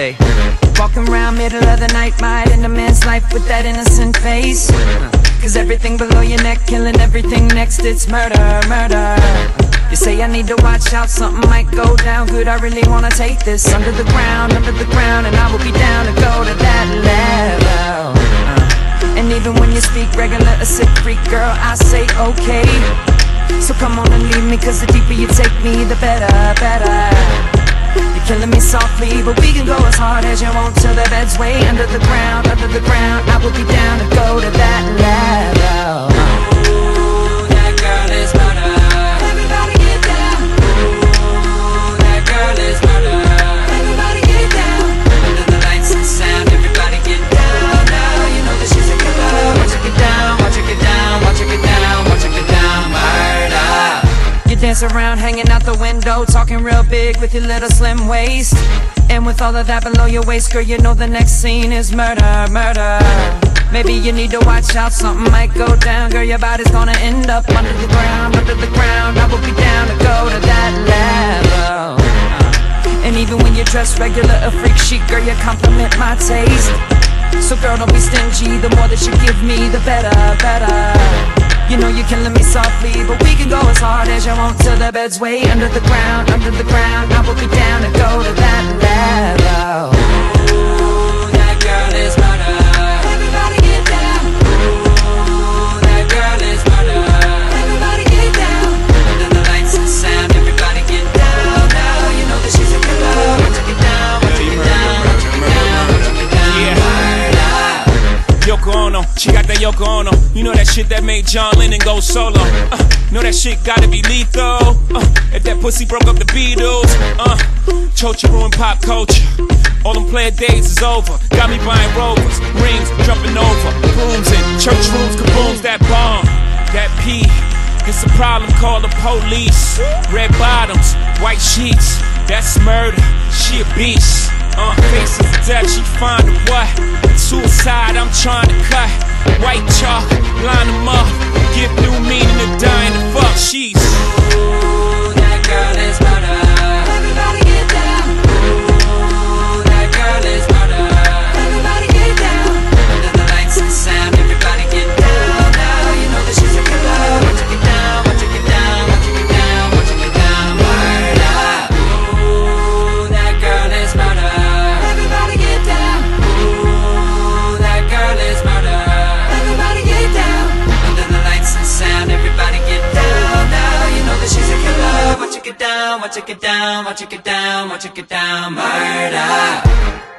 Hey. Walking around middle of the night, might in a man's life with that innocent face. Cause everything below your neck, killing everything next, it's murder, murder. You say I need to watch out, something might go down good. I really wanna take this under the ground, under the ground, and I will be down to go to that level. Uh, and even when you speak regular, a sick freak girl, I say okay. So come on and leave me, cause the deeper you take me, the better, better. You're killing me softly, but we can go as hard as you want till the bed's way under the ground, under the ground. I will be down dance around, hanging out the window, talking real big with your little slim waist. And with all of that below your waist, girl, you know the next scene is murder, murder. Maybe you need to watch out, something might go down, girl. Your body's gonna end up under the ground, under the ground. I will be down to go to that level. And even when you dress regular, a freak chic, girl, you compliment my taste. So girl, don't be stingy. The more that you give me, the better, better. You know you're killing me softly, but we can go as hard as you want till the bed's way under the ground, under the ground. I will be down to go to that level. Yoko Ono. You know that shit that made John Lennon go solo. Uh, know that shit gotta be lethal. Uh, if that pussy broke up the Beatles. Uh, Chochi ruined pop culture. All them player days is over. Got me buying rovers, rings, jumping over, rooms in church rooms, kabooms, that bomb, that P. It's a problem, call the police. Red bottoms, white sheets, that's murder. She a beast. Uh, faces of death, she find a what? Suicide, I'm trying to cut. White chalk, line them up. Give new meaning to dying to fuck. She's. Down, watch her get down, watch her get down, watch her get down. Murder.